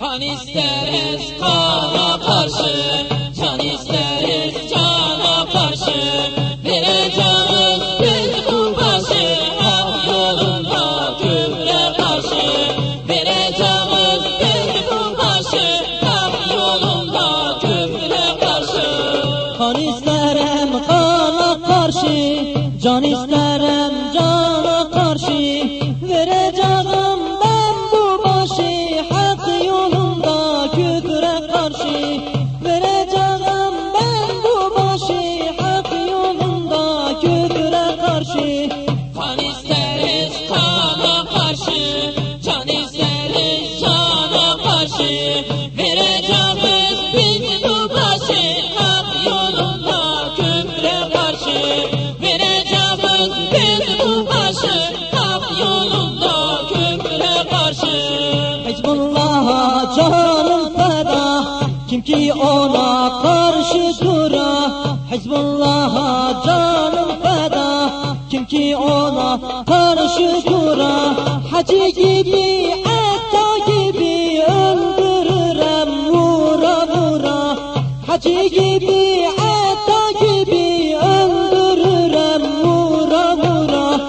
Kan isteriz kana karşı, can isteriz cana karşı. Vereceğiz biz bu başı, hak yolunda küfre karşı. Vereceğiz biz bu başı, hak yolunda küfre karşı. Kan isterem kana karşı Can isterem cana Vereceğiz biz bu başı, hak yolunda küfre karşı. Vereceğiz biz bu başı, hak yolunda küfre karşı. Hizbullah'a feda Kim ki ona karşı dura Hizbullah'a canım feda Kim ki ona karşı dura Hacı gibi Hacı gibi etta gibi öldürürem vura vura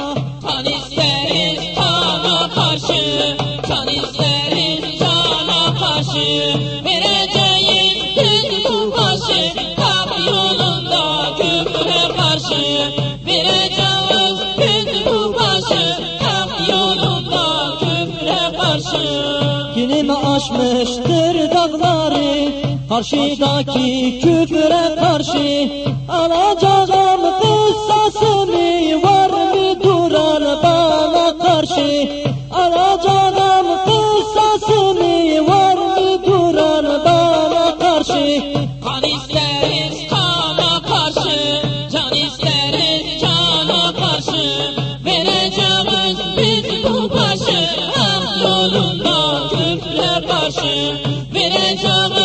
Kan isteriz kana karşı, can isteriz cana karşı. Vereceğiz bu başı, hak yolunda küfre karşı. Vereceğiz bu başı, hak yolunda küfre karşı. Günümü aşmıştır dağları Karşıdaki küfre karşı Alacağım kıssasını Var mı duran bana karşı Alacağım kıssasını Var mı duran bana karşı Kan isteriz kana karşı, can isteriz cana karşı. Vereceğiz biz bu başı, hak yolunda küfre karşı. Vereceğiz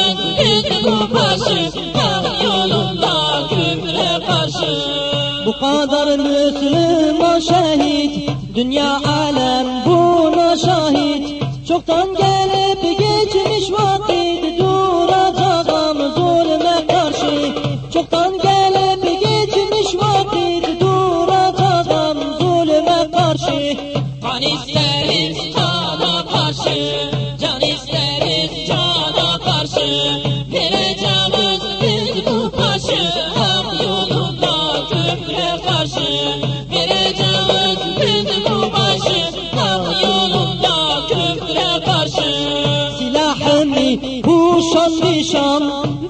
Dünya alem buna şahit. Çoktan gelip geçmiş vakit. Duracağım zulme karşı. Çoktan gelip geçmiş vakit. Duracağım zulme karşı. Kan isteriz cana karşı, can isteriz cana karşı. Kuşanmışam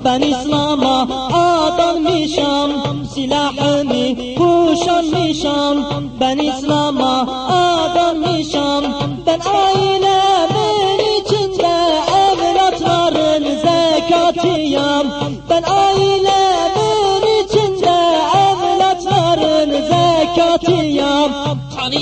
Ben İslam'a adanmışam Silahımı kuşanmışam Ben İslam'a adanmışam Ben ailemin içinde Evlatların zekatıyam. Ben ailemin içinde Evlatların zekatıyam. Kan